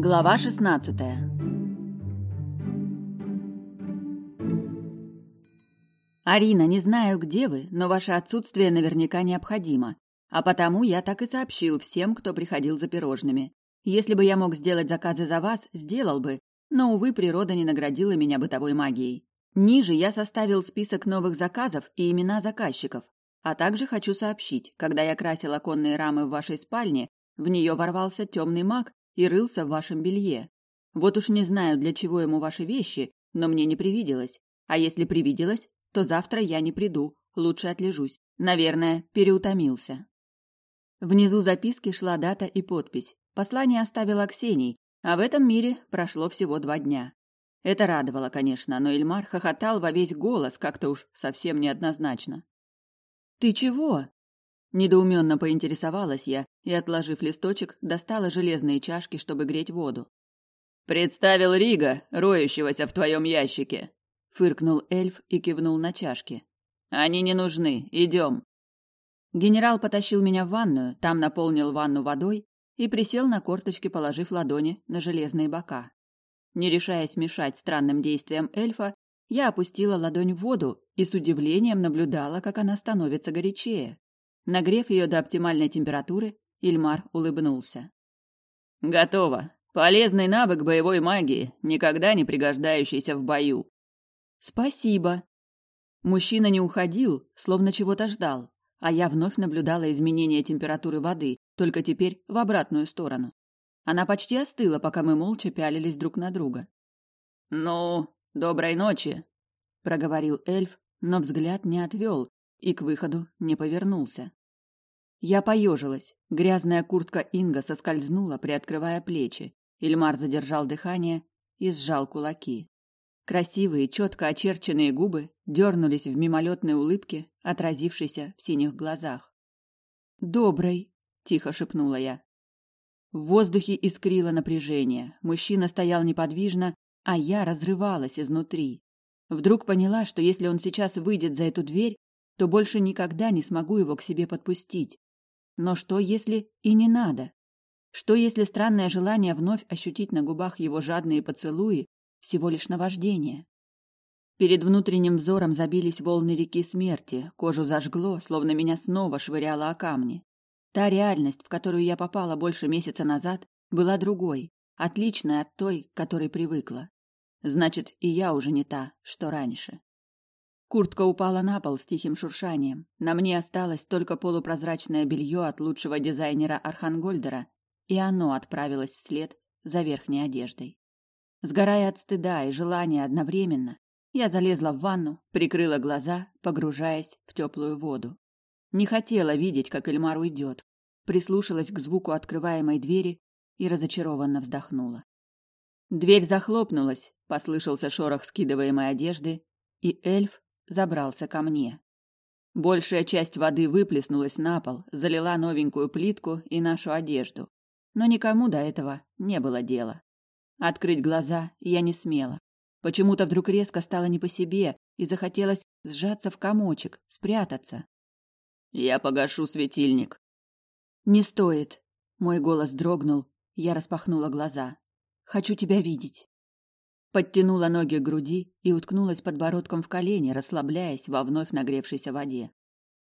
Глава 16. Арина, не знаю, где вы, но ваше отсутствие наверняка необходимо, а потому я так и сообщил всем, кто приходил за пирожными. Если бы я мог сделать заказы за вас, сделал бы, но увы, природа не наградила меня бытовой магией. Ниже я составил список новых заказов и имена заказчиков, а также хочу сообщить, когда я красил оконные рамы в вашей спальне, в нее ворвался темный маг и рылся в вашем белье. Вот уж не знаю, для чего ему ваши вещи, но мне не привиделось. А если привиделось, то завтра я не приду, лучше отлежусь. Наверное, переутомился. Внизу записки шла дата и подпись. Послание оставила Ксении, а в этом мире прошло всего два дня. Это радовало, конечно, но Ильмар хохотал во весь голос, как-то уж совсем неоднозначно. «Ты чего?» Недоуменно поинтересовалась я и, отложив листочек, достала железные чашки, чтобы греть воду. «Представил Рига, роющегося в твоем ящике!» — фыркнул эльф и кивнул на чашки. «Они не нужны, идем!» Генерал потащил меня в ванную, там наполнил ванну водой и присел на корточки, положив ладони на железные бока. Не решаясь мешать странным действиям эльфа, я опустила ладонь в воду и с удивлением наблюдала, как она становится горячее. Нагрев ее до оптимальной температуры, Ильмар улыбнулся. «Готово. Полезный навык боевой магии, никогда не пригождающийся в бою». «Спасибо». Мужчина не уходил, словно чего-то ждал, а я вновь наблюдала изменение температуры воды, только теперь в обратную сторону. Она почти остыла, пока мы молча пялились друг на друга. «Ну, доброй ночи», — проговорил эльф, но взгляд не отвел и к выходу не повернулся. Я поежилась. Грязная куртка Инга соскользнула, приоткрывая плечи. Ильмар задержал дыхание и сжал кулаки. Красивые, четко очерченные губы дернулись в мимолетной улыбке, отразившейся в синих глазах. «Добрый», — тихо шепнула я. В воздухе искрило напряжение. Мужчина стоял неподвижно, а я разрывалась изнутри. Вдруг поняла, что если он сейчас выйдет за эту дверь, то больше никогда не смогу его к себе подпустить. Но что, если и не надо? Что, если странное желание вновь ощутить на губах его жадные поцелуи всего лишь наваждение? Перед внутренним взором забились волны реки смерти, кожу зажгло, словно меня снова швыряло о камни. Та реальность, в которую я попала больше месяца назад, была другой, отличной от той, к которой привыкла. Значит, и я уже не та, что раньше. Куртка упала на пол с тихим шуршанием. На мне осталось только полупрозрачное белье от лучшего дизайнера Архангольдера, и оно отправилось вслед за верхней одеждой. Сгорая от стыда и желания одновременно, я залезла в ванну, прикрыла глаза, погружаясь в теплую воду. Не хотела видеть, как Эльмар уйдет. Прислушалась к звуку открываемой двери и разочарованно вздохнула. Дверь захлопнулась, послышался шорох скидываемой одежды, и эльф забрался ко мне. Большая часть воды выплеснулась на пол, залила новенькую плитку и нашу одежду. Но никому до этого не было дела. Открыть глаза я не смела. Почему-то вдруг резко стало не по себе, и захотелось сжаться в комочек, спрятаться. «Я погашу светильник». «Не стоит». Мой голос дрогнул, я распахнула глаза. «Хочу тебя видеть». Подтянула ноги к груди и уткнулась подбородком в колени, расслабляясь во вновь нагревшейся воде.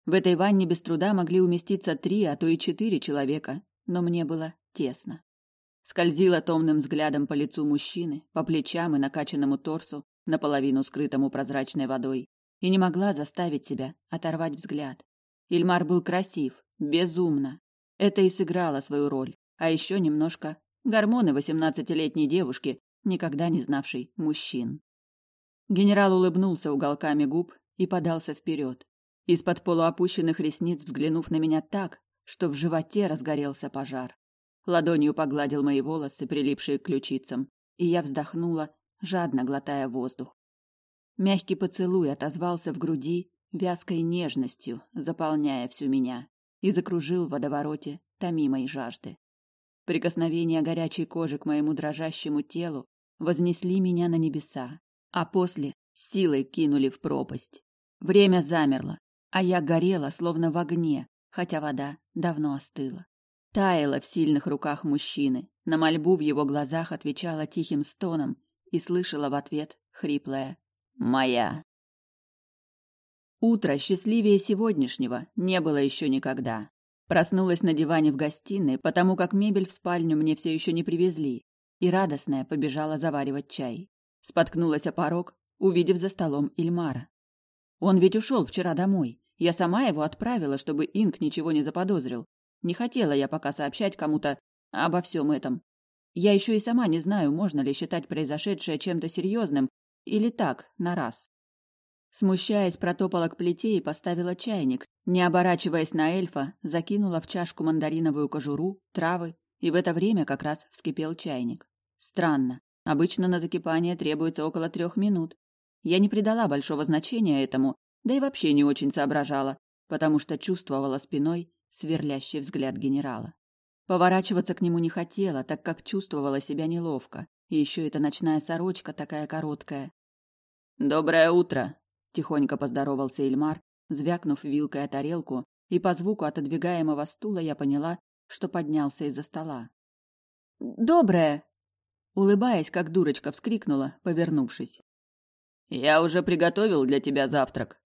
В этой ванне без труда могли уместиться три, а то и четыре человека, но мне было тесно. Скользила томным взглядом по лицу мужчины, по плечам и накачанному торсу, наполовину скрытому прозрачной водой, и не могла заставить себя оторвать взгляд. Ильмар был красив, безумно. Это и сыграло свою роль, а еще немножко гормоны восемнадцатилетней девушки, никогда не знавший мужчин. Генерал улыбнулся уголками губ и подался вперед, из-под полуопущенных ресниц взглянув на меня так, что в животе разгорелся пожар. Ладонью погладил мои волосы, прилипшие к ключицам, и я вздохнула, жадно глотая воздух. Мягкий поцелуй отозвался в груди вязкой нежностью, заполняя всю меня, и закружил в водовороте томимой жажды. Прикосновение горячей кожи к моему дрожащему телу вознесли меня на небеса, а после силой кинули в пропасть. Время замерло, а я горела, словно в огне, хотя вода давно остыла. Таяла в сильных руках мужчины, на мольбу в его глазах отвечала тихим стоном и слышала в ответ хриплое «Моя». Утро счастливее сегодняшнего не было еще никогда. Проснулась на диване в гостиной, потому как мебель в спальню мне все еще не привезли, и радостная побежала заваривать чай. Споткнулась о порог, увидев за столом Ильмара. Он ведь ушел вчера домой. Я сама его отправила, чтобы Инк ничего не заподозрил. Не хотела я пока сообщать кому-то обо всем этом. Я еще и сама не знаю, можно ли считать произошедшее чем-то серьезным или так, на раз. Смущаясь, протопала к плите и поставила чайник. Не оборачиваясь на эльфа, закинула в чашку мандариновую кожуру, травы, и в это время как раз вскипел чайник. Странно. Обычно на закипание требуется около трех минут. Я не придала большого значения этому, да и вообще не очень соображала, потому что чувствовала спиной сверлящий взгляд генерала. Поворачиваться к нему не хотела, так как чувствовала себя неловко, и еще эта ночная сорочка такая короткая. «Доброе утро!» – тихонько поздоровался Эльмар, звякнув вилкой о тарелку, и по звуку отодвигаемого стула я поняла, что поднялся из-за стола. «Доброе!» Улыбаясь, как дурочка, вскрикнула, повернувшись. «Я уже приготовил для тебя завтрак».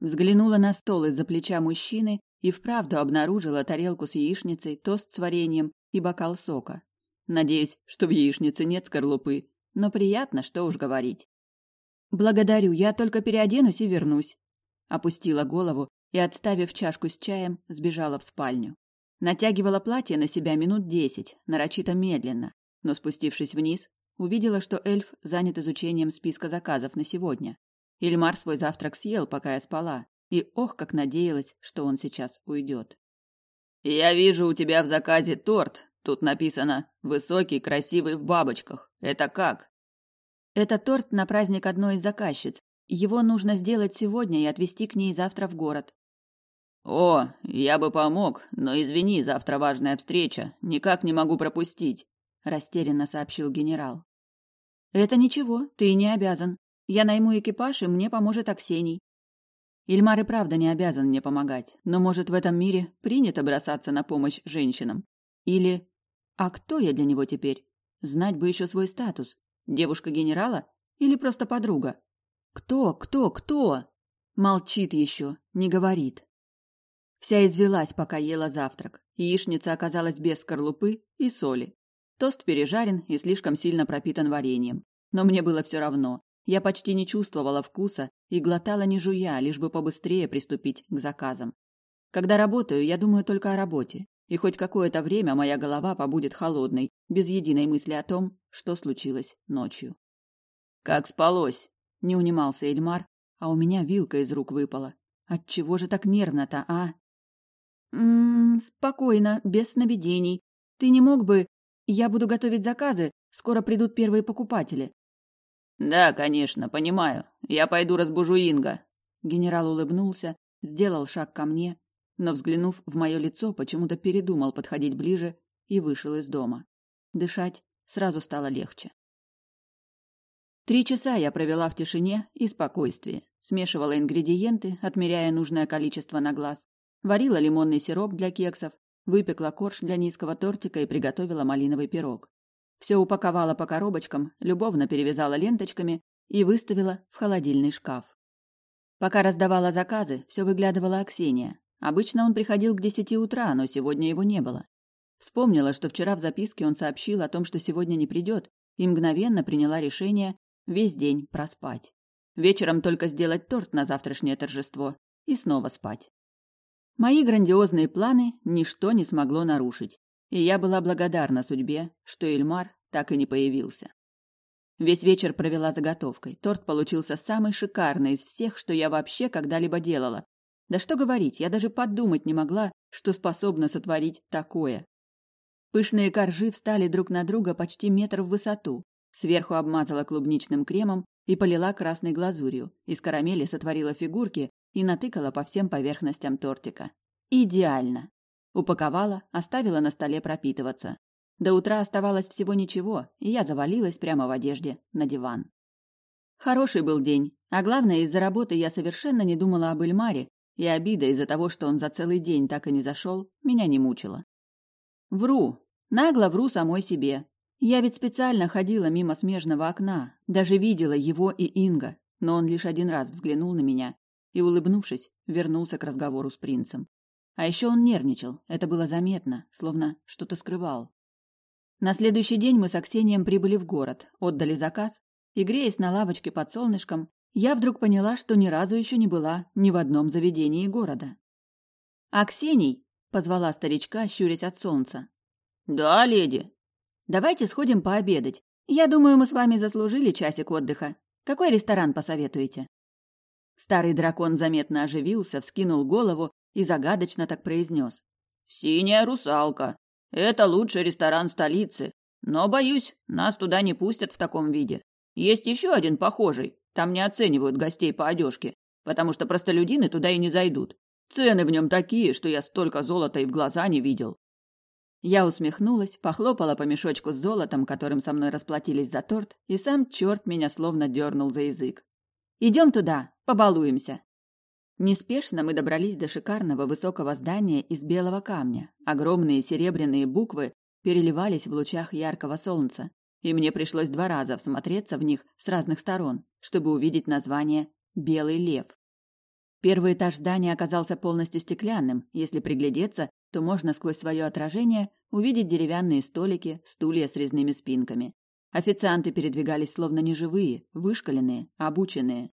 Взглянула на стол из-за плеча мужчины и вправду обнаружила тарелку с яичницей, тост с вареньем и бокал сока. Надеюсь, что в яичнице нет скорлупы, но приятно, что уж говорить. «Благодарю, я только переоденусь и вернусь», — опустила голову и, отставив чашку с чаем, сбежала в спальню. Натягивала платье на себя минут десять, нарочито медленно, но спустившись вниз, увидела, что эльф занят изучением списка заказов на сегодня. Ильмар свой завтрак съел, пока я спала, и ох, как надеялась, что он сейчас уйдет. «Я вижу у тебя в заказе торт. Тут написано «высокий, красивый в бабочках». Это как?» «Это торт на праздник одной из заказчиц. Его нужно сделать сегодня и отвезти к ней завтра в город». «О, я бы помог, но извини, завтра важная встреча. Никак не могу пропустить», – растерянно сообщил генерал. «Это ничего, ты не обязан. Я найму экипаж, и мне поможет Аксений. Ильмар и правда не обязан мне помогать, но, может, в этом мире принято бросаться на помощь женщинам. Или... А кто я для него теперь? Знать бы еще свой статус. Девушка генерала? Или просто подруга? Кто, кто, кто? Молчит еще, не говорит. Вся извелась, пока ела завтрак. Яичница оказалась без скорлупы и соли. Тост пережарен и слишком сильно пропитан вареньем. Но мне было все равно. Я почти не чувствовала вкуса и глотала не жуя, лишь бы побыстрее приступить к заказам. Когда работаю, я думаю только о работе, и хоть какое-то время моя голова побудет холодной, без единой мысли о том, что случилось ночью. «Как спалось?» – не унимался Эльмар, а у меня вилка из рук выпала. Отчего же так нервно-то, а? «Ммм, спокойно, без сновидений. Ты не мог бы... Я буду готовить заказы, скоро придут первые покупатели. Да, конечно, понимаю. Я пойду разбужу Инга. Генерал улыбнулся, сделал шаг ко мне, но взглянув в мое лицо, почему-то передумал подходить ближе и вышел из дома. Дышать сразу стало легче. Три часа я провела в тишине и спокойствии, смешивала ингредиенты, отмеряя нужное количество на глаз, варила лимонный сироп для кексов, выпекла корж для низкого тортика и приготовила малиновый пирог. Все упаковала по коробочкам, любовно перевязала ленточками и выставила в холодильный шкаф. Пока раздавала заказы, все выглядывала Аксения. Обычно он приходил к десяти утра, но сегодня его не было. Вспомнила, что вчера в записке он сообщил о том, что сегодня не придет, и мгновенно приняла решение весь день проспать. Вечером только сделать торт на завтрашнее торжество и снова спать. Мои грандиозные планы ничто не смогло нарушить, и я была благодарна судьбе, что Эльмар так и не появился. Весь вечер провела заготовкой. Торт получился самый шикарный из всех, что я вообще когда-либо делала. Да что говорить, я даже подумать не могла, что способна сотворить такое. Пышные коржи встали друг на друга почти метр в высоту. Сверху обмазала клубничным кремом и полила красной глазурью. Из карамели сотворила фигурки и натыкала по всем поверхностям тортика. Идеально. Упаковала, оставила на столе пропитываться. До утра оставалось всего ничего, и я завалилась прямо в одежде на диван. Хороший был день, а главное, из-за работы я совершенно не думала об Эльмаре, и обида из-за того, что он за целый день так и не зашел, меня не мучила. Вру. Нагло вру самой себе. Я ведь специально ходила мимо смежного окна, даже видела его и Инга, но он лишь один раз взглянул на меня и, улыбнувшись, вернулся к разговору с принцем. А еще он нервничал, это было заметно, словно что-то скрывал. На следующий день мы с Аксением прибыли в город, отдали заказ, и, греясь на лавочке под солнышком, я вдруг поняла, что ни разу еще не была ни в одном заведении города. «Аксений!» — позвала старичка, щурясь от солнца. «Да, леди!» «Давайте сходим пообедать. Я думаю, мы с вами заслужили часик отдыха. Какой ресторан посоветуете?» Старый дракон заметно оживился, вскинул голову и загадочно так произнес. «Синяя русалка. Это лучший ресторан столицы. Но, боюсь, нас туда не пустят в таком виде. Есть еще один похожий. Там не оценивают гостей по одежке, потому что простолюдины туда и не зайдут. Цены в нем такие, что я столько золота и в глаза не видел». Я усмехнулась, похлопала по мешочку с золотом, которым со мной расплатились за торт, и сам черт меня словно дернул за язык. «Идем туда, побалуемся». Неспешно мы добрались до шикарного высокого здания из белого камня. Огромные серебряные буквы переливались в лучах яркого солнца, и мне пришлось два раза всмотреться в них с разных сторон, чтобы увидеть название «Белый лев». Первый этаж здания оказался полностью стеклянным. Если приглядеться, то можно сквозь свое отражение увидеть деревянные столики, стулья с резными спинками. Официанты передвигались словно неживые, вышкаленные, обученные.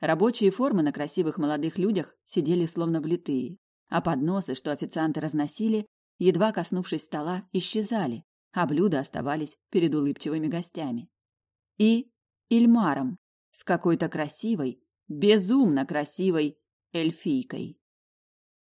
Рабочие формы на красивых молодых людях сидели словно влитые, а подносы, что официанты разносили, едва коснувшись стола, исчезали, а блюда оставались перед улыбчивыми гостями. И Ильмаром с какой-то красивой, безумно красивой эльфийкой.